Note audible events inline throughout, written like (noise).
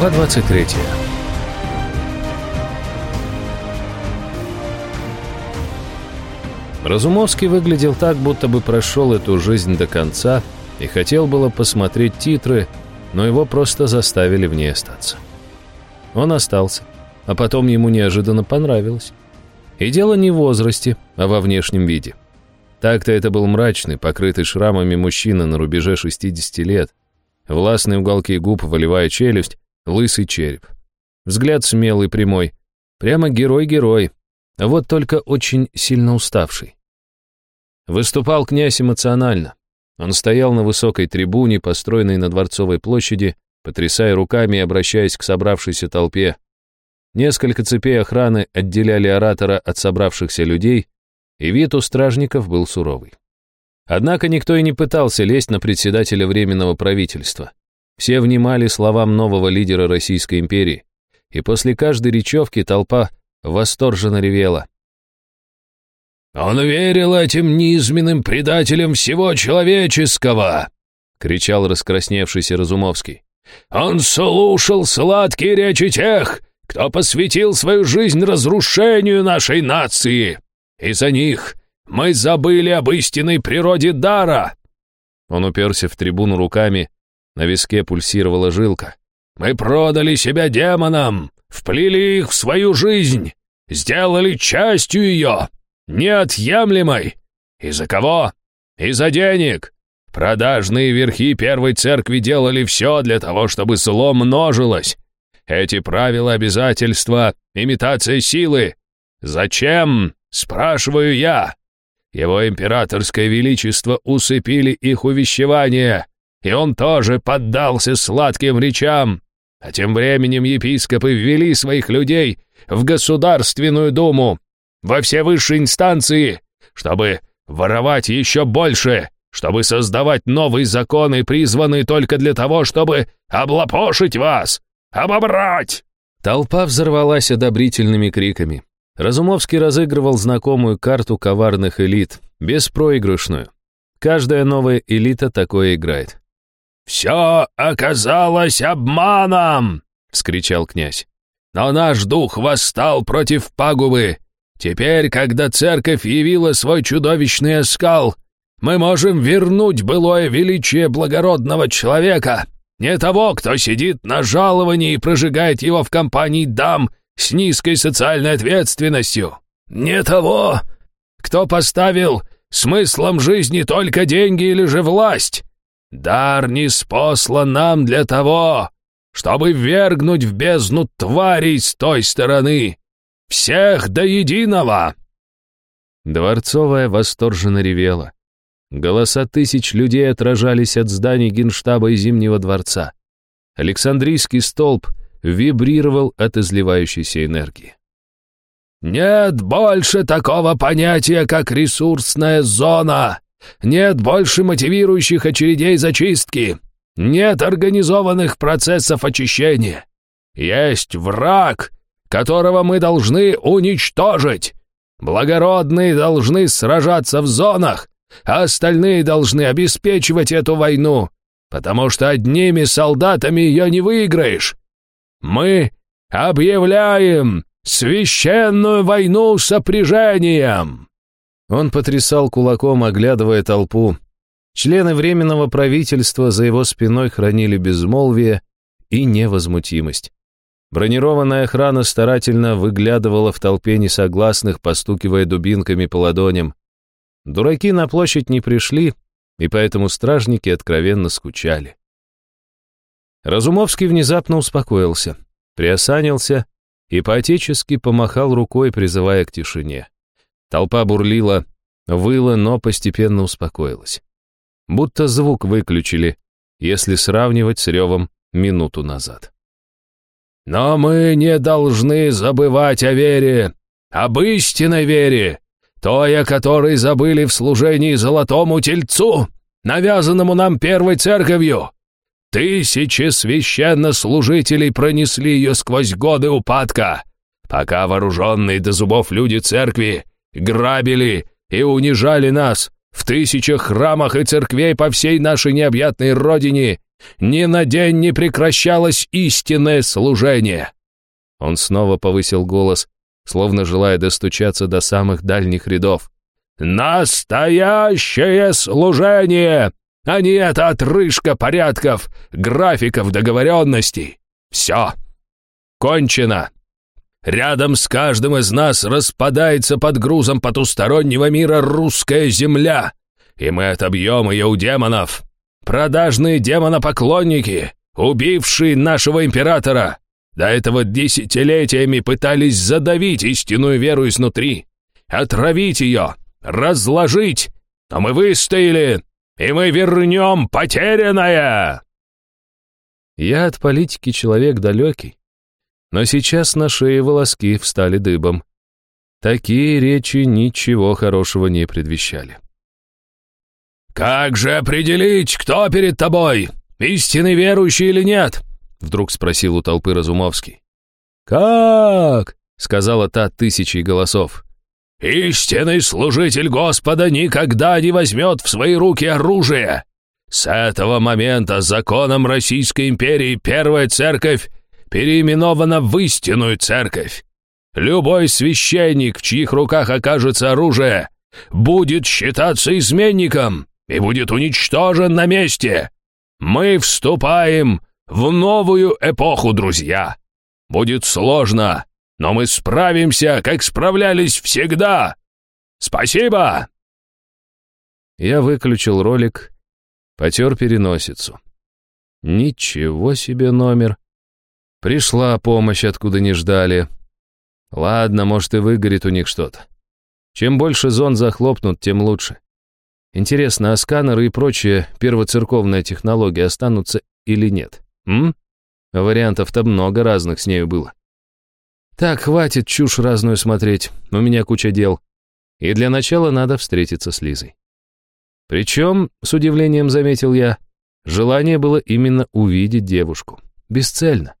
Глава 23 Разумовский выглядел так, будто бы прошел эту жизнь до конца и хотел было посмотреть титры, но его просто заставили в ней остаться. Он остался, а потом ему неожиданно понравилось. И дело не в возрасте, а во внешнем виде. Так-то это был мрачный, покрытый шрамами мужчина на рубеже 60 лет, властные уголки губ, волевая челюсть, лысый череп. Взгляд смелый, прямой. Прямо герой-герой, вот только очень сильно уставший. Выступал князь эмоционально. Он стоял на высокой трибуне, построенной на Дворцовой площади, потрясая руками и обращаясь к собравшейся толпе. Несколько цепей охраны отделяли оратора от собравшихся людей, и вид у стражников был суровый. Однако никто и не пытался лезть на председателя Временного правительства. Все внимали словам нового лидера Российской империи, и после каждой речевки толпа восторженно ревела. «Он верил этим низменным предателям всего человеческого!» — кричал раскрасневшийся Разумовский. «Он слушал сладкие речи тех, кто посвятил свою жизнь разрушению нашей нации. Из-за них мы забыли об истинной природе дара!» Он уперся в трибуну руками, на виске пульсировала жилка. «Мы продали себя демонам, вплели их в свою жизнь, сделали частью ее, неотъемлемой. Из-за кого? Из-за денег. Продажные верхи первой церкви делали все для того, чтобы зло множилось. Эти правила обязательства, имитация силы. Зачем? Спрашиваю я. Его императорское величество усыпили их увещевания, и он тоже поддался сладким речам. А тем временем епископы ввели своих людей в Государственную Думу, во все высшие инстанции, чтобы воровать еще больше, чтобы создавать новые законы, призванные только для того, чтобы облапошить вас, обобрать!» Толпа взорвалась одобрительными криками. Разумовский разыгрывал знакомую карту коварных элит, беспроигрышную. Каждая новая элита такое играет. «Все оказалось обманом!» — вскричал князь. «Но наш дух восстал против пагубы. Теперь, когда церковь явила свой чудовищный оскал, мы можем вернуть былое величие благородного человека, не того, кто сидит на жаловании и прожигает его в компании дам с низкой социальной ответственностью. Не того, кто поставил смыслом жизни только деньги или же власть. Дар не спослан нам для того, чтобы вергнуть в бездну тварей с той стороны. Всех до единого!» Дворцовая восторженно ревела. Голоса тысяч людей отражались от зданий Генштаба и Зимнего дворца. Александрийский столб вибрировал от изливающейся энергии. «Нет больше такого понятия, как ресурсная зона! Нет больше мотивирующих очередей зачистки! Нет организованных процессов очищения! Есть враг, которого мы должны уничтожить! Благородные должны сражаться в зонах, а остальные должны обеспечивать эту войну, потому что одними солдатами ее не выиграешь!» Мы объявляем священную войну сопряжением!» Он потрясал кулаком, оглядывая толпу. Члены Временного правительства за его спиной хранили безмолвие и невозмутимость. Бронированная охрана старательно выглядывала в толпе несогласных, постукивая дубинками по ладоням. Дураки на площадь не пришли, и поэтому стражники откровенно скучали. Разумовский внезапно успокоился, приосанился и поотечески помахал рукой, призывая к тишине. Толпа бурлила, выла, но постепенно успокоилась. Будто звук выключили, если сравнивать с ревом минуту назад. «Но мы не должны забывать о вере, об истинной вере, той, о которой забыли в служении золотому тельцу, навязанному нам первой церковью. Тысячи священнослужителей пронесли ее сквозь годы упадка, пока вооруженные до зубов люди церкви грабили и унижали нас в тысячах храмах и церквей по всей нашей необъятной родине Ни на день не прекращалось истинное служение!» Он снова повысил голос, словно желая достучаться до самых дальних рядов. «Настоящее служение, а не эта отрыжка порядков, графиков договоренностей. Все. Кончено. Рядом с каждым из нас распадается под грузом потустороннего мира русская земля, и мы отобьем ее у демонов. Продажные демонопоклонники, убившие нашего императора, до этого десятилетиями пытались задавить истинную веру изнутри, отравить ее, разложить, но мы выстояли, и мы вернем потерянное!» Я от политики человек далекий, но сейчас на шее волоски встали дыбом. Такие речи ничего хорошего не предвещали. «Как же определить, кто перед тобой, истинный верующий или нет?» Вдруг спросил у толпы Разумовский. «Как?» — сказала та тысячей голосов. «Истинный служитель Господа никогда не возьмет в свои руки оружие. С этого момента законом Российской империи Первая Церковь переименована в истинную Церковь. Любой священник, в чьих руках окажется оружие, будет считаться изменником и будет уничтожен на месте. Мы вступаем в новую эпоху, друзья. Будет сложно, но мы справимся, как справлялись всегда. Спасибо!» Я выключил ролик Потер переносицу. Ничего себе номер. Пришла помощь, откуда не ждали. Ладно, может и выгорит у них что-то. Чем больше зон захлопнут, тем лучше. Интересно, а сканеры и прочие первоцерковные технологии останутся или нет? М? Вариантов-то много разных с нею было. Так, хватит чушь разную смотреть, у меня куча дел. И для начала надо встретиться с Лизой. Причем, с удивлением заметил я, желание было именно увидеть девушку. Бесцельно.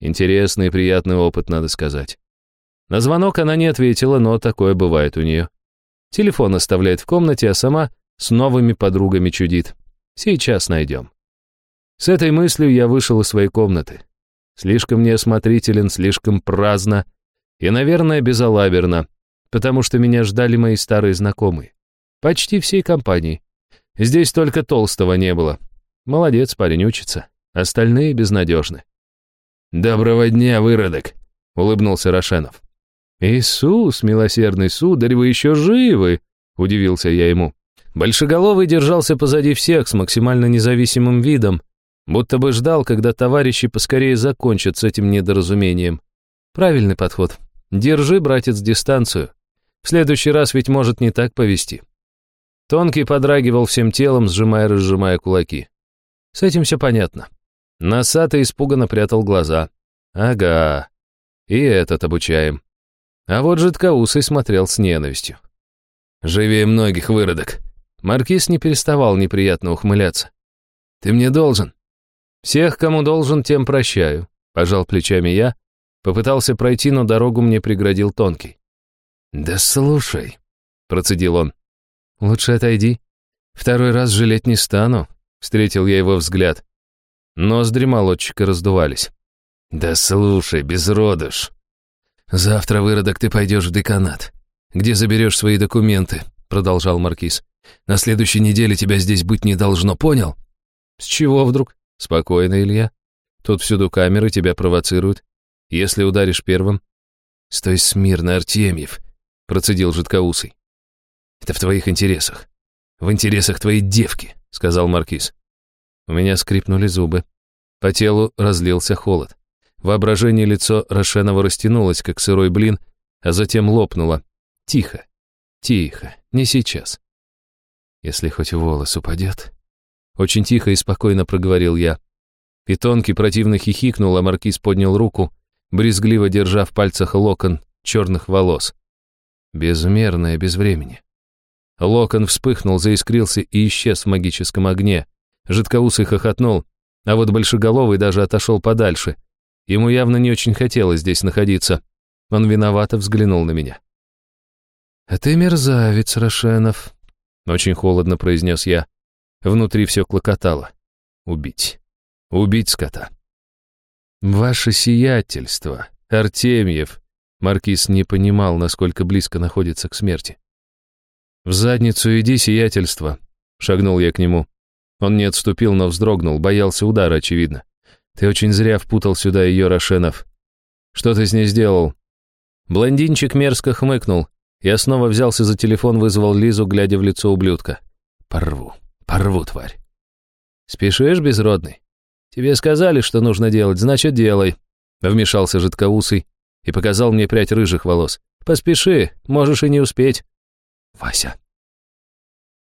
Интересный и приятный опыт, надо сказать. На звонок она не ответила, но такое бывает у нее. Телефон оставляет в комнате, а сама с новыми подругами чудит. Сейчас найдем. С этой мыслью я вышел из своей комнаты. Слишком неосмотрителен, слишком праздно и, наверное, безалаберно, потому что меня ждали мои старые знакомые. Почти всей компании. Здесь только толстого не было. Молодец, парень учится. Остальные безнадежны. «Доброго дня, выродок!» — улыбнулся Рошенов. «Иисус, милосердный сударь, вы еще живы!» — удивился я ему. Большеголовый держался позади всех с максимально независимым видом, будто бы ждал, когда товарищи поскорее закончат с этим недоразумением. Правильный подход. Держи, братец, дистанцию. В следующий раз ведь может не так повести. Тонкий подрагивал всем телом, сжимая-разжимая кулаки. С этим все понятно. Носатый испуганно прятал глаза. Ага, и этот обучаем. А вот жидкоусый смотрел с ненавистью. «Живее многих, выродок!» Маркиз не переставал неприятно ухмыляться. «Ты мне должен». «Всех, кому должен, тем прощаю», — пожал плечами я, попытался пройти, но дорогу мне преградил тонкий. «Да слушай», — процедил он, «Лучше отойди. Второй раз жалеть не стану», — встретил я его взгляд. Ноздри молодчика раздувались. «Да слушай, безродыш. Завтра, выродок, ты пойдешь в деканат. Где заберешь свои документы?» — продолжал Маркиз. «На следующей неделе тебя здесь быть не должно, понял?» «С чего вдруг?» «Спокойно, Илья. Тут всюду камеры тебя провоцируют. Если ударишь первым...» «Стой смирно, Артемьев», — процедил жидкоусый. Это в твоих интересах. В интересах твоей девки», — сказал Маркиз. У меня скрипнули зубы. По телу разлился холод. Воображение лицо Рошенова растянулось, как сырой блин, а затем лопнуло. Тихо, тихо, не сейчас. Если хоть волос упадет. Очень тихо и спокойно проговорил я. И тонкий противно хихикнул, а маркиз поднял руку, брезгливо держа в пальцах локон черных волос. Безмерное безвремени. Локон вспыхнул, заискрился и исчез в магическом огне. Жидкоусый хохотнул, а вот Большеголовый даже отошел подальше. Ему явно не очень хотелось здесь находиться. Он виновато взглянул на меня. «А ты мерзавец, Рошенов», — очень холодно произнес я. Внутри все клокотало. Убить. Убить скота. «Ваше сиятельство, Артемьев!» Маркиз не понимал, насколько близко находится к смерти. «В задницу иди, сиятельство!» Шагнул я к нему. Он не отступил, но вздрогнул, боялся удара, очевидно. «Ты очень зря впутал сюда ее, Рошенов. Что ты с ней сделал?» Блондинчик мерзко хмыкнул. Я снова взялся за телефон, вызвал Лизу, глядя в лицо ублюдка. «Порву, порву, тварь!» «Спешишь, безродный?» «Тебе сказали, что нужно делать, значит, делай», — вмешался жидкоусый и показал мне прядь рыжих волос. «Поспеши, можешь и не успеть». «Вася».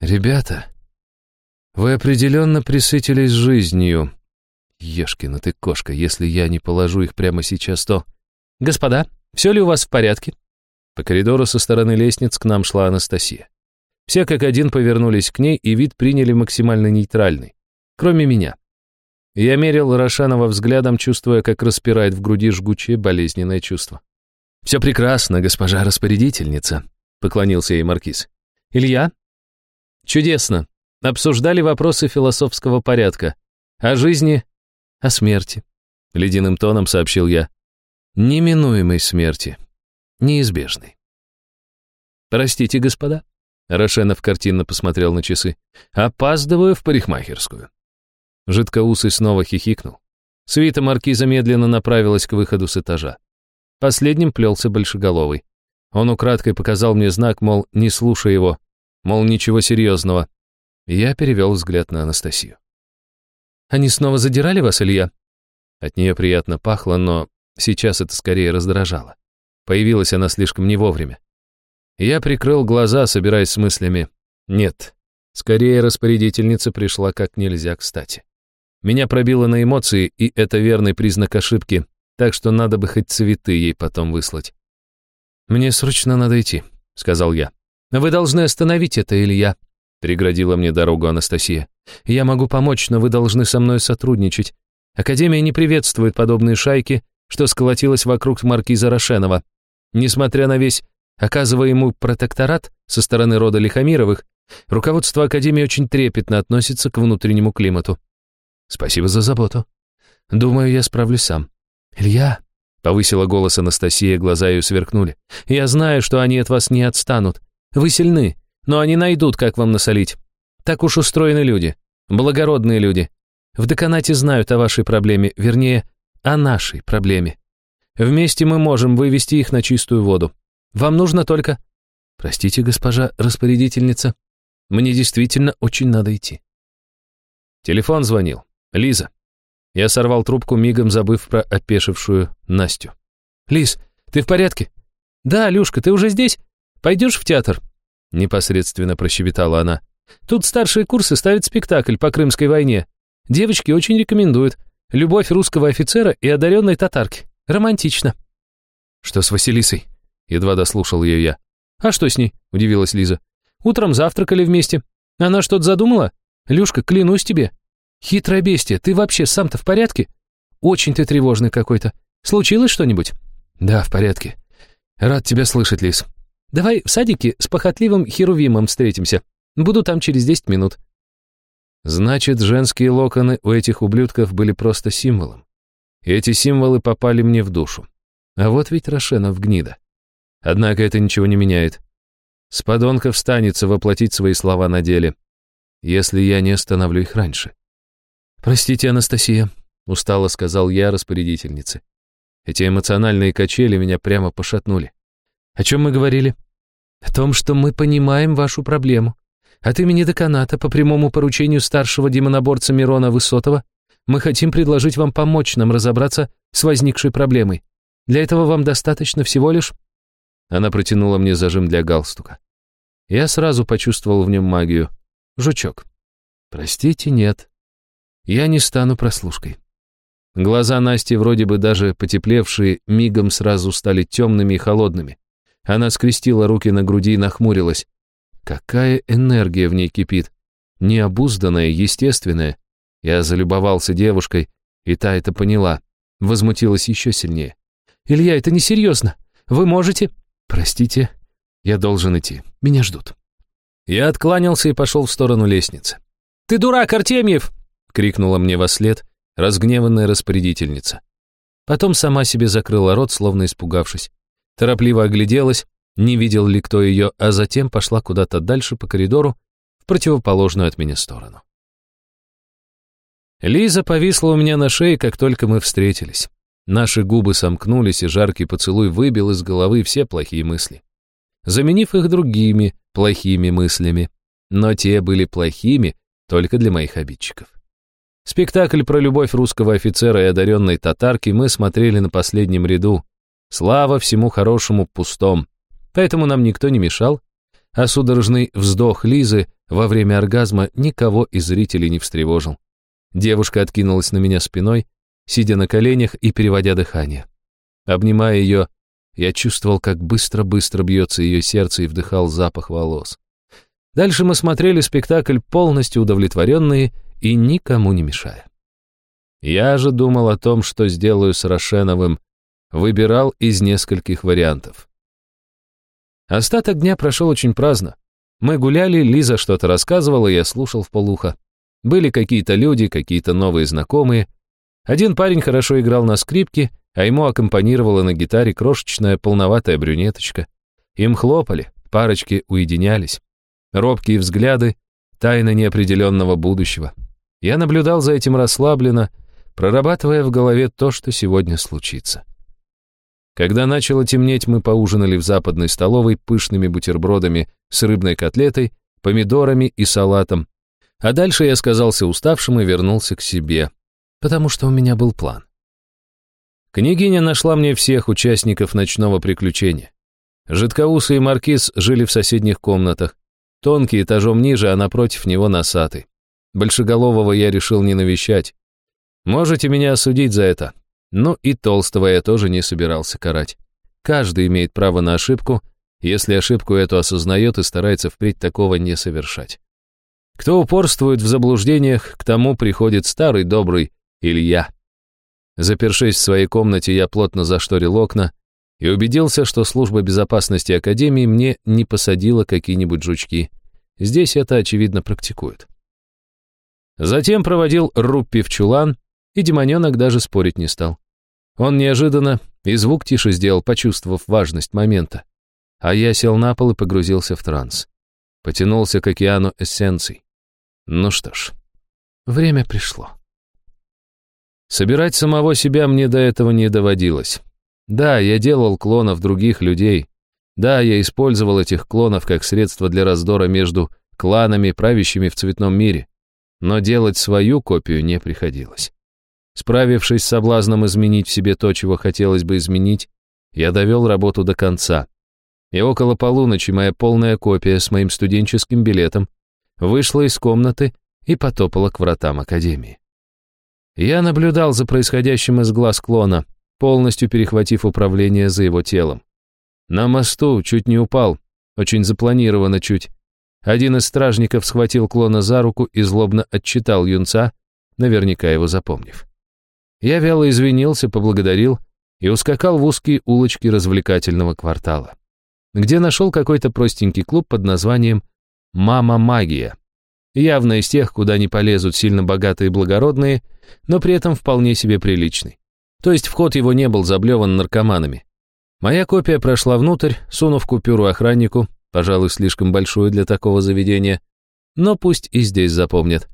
«Ребята, вы определенно присытились жизнью. Ешкина ты кошка, если я не положу их прямо сейчас, то...» «Господа, все ли у вас в порядке?» По коридору со стороны лестниц к нам шла Анастасия. Все как один повернулись к ней и вид приняли максимально нейтральный. Кроме меня. Я мерил Рошанова взглядом, чувствуя, как распирает в груди жгучее болезненное чувство. «Все прекрасно, госпожа распорядительница», — поклонился ей маркиз. «Илья?» «Чудесно. Обсуждали вопросы философского порядка. О жизни, о смерти», — ледяным тоном сообщил я. «Неминуемой смерти. Неизбежной». «Простите, господа», — Рошенов картинно посмотрел на часы. «Опаздываю в парикмахерскую». Жидкоусый снова хихикнул. Свита маркиза медленно направилась к выходу с этажа. Последним плелся большеголовый. Он украдкой показал мне знак, мол, не слушай его, мол, ничего серьезного. Я перевел взгляд на Анастасию. «Они снова задирали вас, Илья?» От нее приятно пахло, но сейчас это скорее раздражало. Появилась она слишком не вовремя. Я прикрыл глаза, собираясь с мыслями. Нет, скорее распорядительница пришла как нельзя кстати. Меня пробило на эмоции, и это верный признак ошибки, так что надо бы хоть цветы ей потом выслать. «Мне срочно надо идти», — сказал я. «Вы должны остановить это, Илья», — преградила мне дорогу Анастасия. «Я могу помочь, но вы должны со мной сотрудничать. Академия не приветствует подобные шайки, что сколотилось вокруг маркиза Рошенова. Несмотря на весь оказываемый протекторат со стороны рода Лихомировых, руководство Академии очень трепетно относится к внутреннему климату. Спасибо за заботу. Думаю, я справлюсь сам. Илья, повысила голос Анастасия, глаза ее сверкнули. Я знаю, что они от вас не отстанут. Вы сильны, но они найдут, как вам насолить. Так уж устроены люди, благородные люди. В деканате знают о вашей проблеме, вернее, о нашей проблеме. Вместе мы можем вывести их на чистую воду. Вам нужно только... Простите, госпожа распорядительница, мне действительно очень надо идти. Телефон звонил. «Лиза». Я сорвал трубку, мигом забыв про опешившую Настю. «Лиз, ты в порядке?» «Да, Люшка, ты уже здесь? Пойдешь в театр?» Непосредственно прощебетала она. «Тут старшие курсы ставят спектакль по Крымской войне. Девочки очень рекомендуют. Любовь русского офицера и одаренной татарки. Романтично». «Что с Василисой?» Едва дослушал ее я. «А что с ней?» – удивилась Лиза. «Утром завтракали вместе. Она что-то задумала? Люшка, клянусь тебе, «Хитрое бестие, ты вообще сам-то в порядке? Очень ты тревожный какой-то. Случилось что-нибудь?» «Да, в порядке. Рад тебя слышать, Лис. Давай в садике с похотливым Херувимом встретимся. Буду там через десять минут». Значит, женские локоны у этих ублюдков были просто символом. И эти символы попали мне в душу. А вот ведь Рошенов гнида. Однако это ничего не меняет. С подонков станется воплотить свои слова на деле, если я не остановлю их раньше. «Простите, Анастасия», — устало сказал я распорядительнице. Эти эмоциональные качели меня прямо пошатнули. «О чем мы говорили?» «О том, что мы понимаем вашу проблему. От имени деканата по прямому поручению старшего демоноборца Мирона Высотова мы хотим предложить вам помочь нам разобраться с возникшей проблемой. Для этого вам достаточно всего лишь...» Она протянула мне зажим для галстука. Я сразу почувствовал в нем магию. Жучок. «Простите, нет», я не стану прослушкой. Глаза Насти, вроде бы даже потеплевшие, мигом сразу стали темными и холодными. Она скрестила руки на груди и нахмурилась. Какая энергия в ней кипит. Необузданная, естественная. Я залюбовался девушкой, и та это поняла. Возмутилась еще сильнее. «Илья, это несерьезно. Вы можете...» «Простите, я должен идти. Меня ждут». Я откланялся и пошел в сторону лестницы. «Ты дурак, Артемьев!» — крикнула мне во след разгневанная распорядительница. Потом сама себе закрыла рот, словно испугавшись. Торопливо огляделась, не видел ли кто ее, а затем пошла куда-то дальше по коридору, в противоположную от меня сторону. Лиза повисла у меня на шее, как только мы встретились. Наши губы сомкнулись, и жаркий поцелуй выбил из головы все плохие мысли, заменив их другими плохими мыслями. Но те были плохими только для моих обидчиков. Спектакль про любовь русского офицера и одаренной татарки мы смотрели на последнем ряду. Слава всему хорошему пустом. Поэтому нам никто не мешал, а судорожный вздох Лизы во время оргазма никого из зрителей не встревожил. Девушка откинулась на меня спиной, сидя на коленях и переводя дыхание. Обнимая ее, я чувствовал, как быстро-быстро бьется ее сердце и вдыхал запах волос. Дальше мы смотрели спектакль полностью удовлетворенные и никому не мешая. Я же думал о том, что сделаю с Рошеновым, выбирал из нескольких вариантов. Остаток дня прошел очень праздно. Мы гуляли, Лиза что-то рассказывала, я слушал в полухо. Были какие-то люди, какие-то новые знакомые. Один парень хорошо играл на скрипке, а ему аккомпанировала на гитаре крошечная полноватая брюнеточка. Им хлопали, парочки уединялись. Робкие взгляды, тайна неопределенного будущего. Я наблюдал за этим расслабленно, прорабатывая в голове то, что сегодня случится. Когда начало темнеть, мы поужинали в западной столовой пышными бутербродами с рыбной котлетой, помидорами и салатом, а дальше я сказался уставшим и вернулся к себе, потому что у меня был план. Княгиня нашла мне всех участников ночного приключения. Жидкоусы и Маркиз жили в соседних комнатах, тонкий этажом ниже, а напротив него носатый. Большеголового я решил не навещать. Можете меня осудить за это. Ну и толстого я тоже не собирался карать. Каждый имеет право на ошибку, если ошибку эту осознает и старается впредь такого не совершать. Кто упорствует в заблуждениях, к тому приходит старый добрый Илья. Запершись в своей комнате, я плотно зашторил окна и убедился, что служба безопасности Академии мне не посадила какие-нибудь жучки. Здесь это, очевидно, практикуют. Затем проводил Руппи в чулан, и демоненок даже спорить не стал. Он неожиданно и звук тише сделал, почувствовав важность момента. А я сел на пол и погрузился в транс. Потянулся к океану эссенций. Ну что ж, время пришло. Собирать самого себя мне до этого не доводилось. Да, я делал клонов других людей. Да, я использовал этих клонов как средство для раздора между кланами, правящими в цветном мире. Но делать свою копию не приходилось. Справившись с соблазном изменить в себе то, чего хотелось бы изменить, я довел работу до конца. И около полуночи моя полная копия с моим студенческим билетом вышла из комнаты и потопала к вратам Академии. Я наблюдал за происходящим из глаз клона, полностью перехватив управление за его телом. На мосту чуть не упал, очень запланированно чуть. Один из стражников схватил клона за руку и злобно отчитал юнца, наверняка его запомнив. Я вяло извинился, поблагодарил и ускакал в узкие улочки развлекательного квартала, где нашел какой-то простенький клуб под названием Мама-магия. Явно из тех, куда не полезут сильно богатые и благородные, но при этом вполне себе приличный. То есть вход его не был заблеван наркоманами. Моя копия прошла внутрь, сунув купюру охраннику, пожалуй, слишком большую для такого заведения, но пусть и здесь запомнят.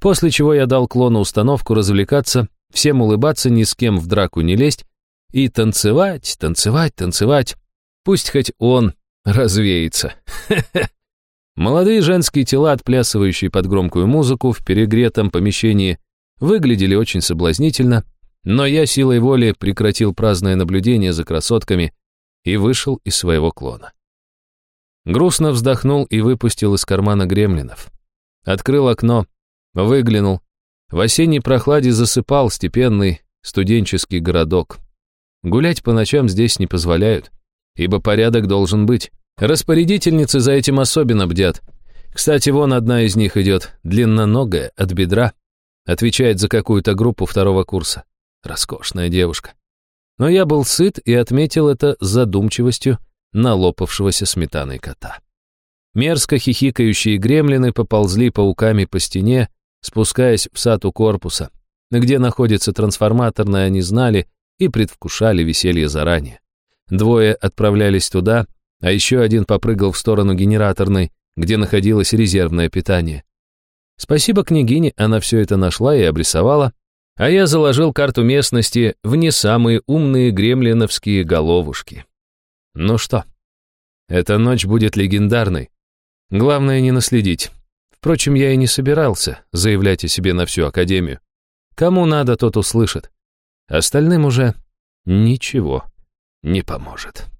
После чего я дал клону установку развлекаться, всем улыбаться, ни с кем в драку не лезть и танцевать, танцевать, танцевать. Пусть хоть он развеется. (laughs) Молодые женские тела, отплясывающие под громкую музыку в перегретом помещении, выглядели очень соблазнительно, но я силой воли прекратил праздное наблюдение за красотками и вышел из своего клона. Грустно вздохнул и выпустил из кармана гремлинов. Открыл окно, выглянул. В осенней прохладе засыпал степенный студенческий городок. Гулять по ночам здесь не позволяют, ибо порядок должен быть. Распорядительницы за этим особенно бдят. Кстати, вон одна из них идет, длинноногая, от бедра. Отвечает за какую-то группу второго курса. Роскошная девушка. Но я был сыт и отметил это задумчивостью налопавшегося сметаной кота. Мерзко хихикающие гремлины поползли пауками по стене, спускаясь в сад у корпуса. Где находится трансформаторная, они знали и предвкушали веселье заранее. Двое отправлялись туда, а еще один попрыгал в сторону генераторной, где находилось резервное питание. Спасибо княгине, она все это нашла и обрисовала, а я заложил карту местности в не самые умные гремлиновские головушки. Ну что, эта ночь будет легендарной. Главное не наследить. Впрочем, я и не собирался заявлять о себе на всю Академию. Кому надо, тот услышит. Остальным уже ничего не поможет.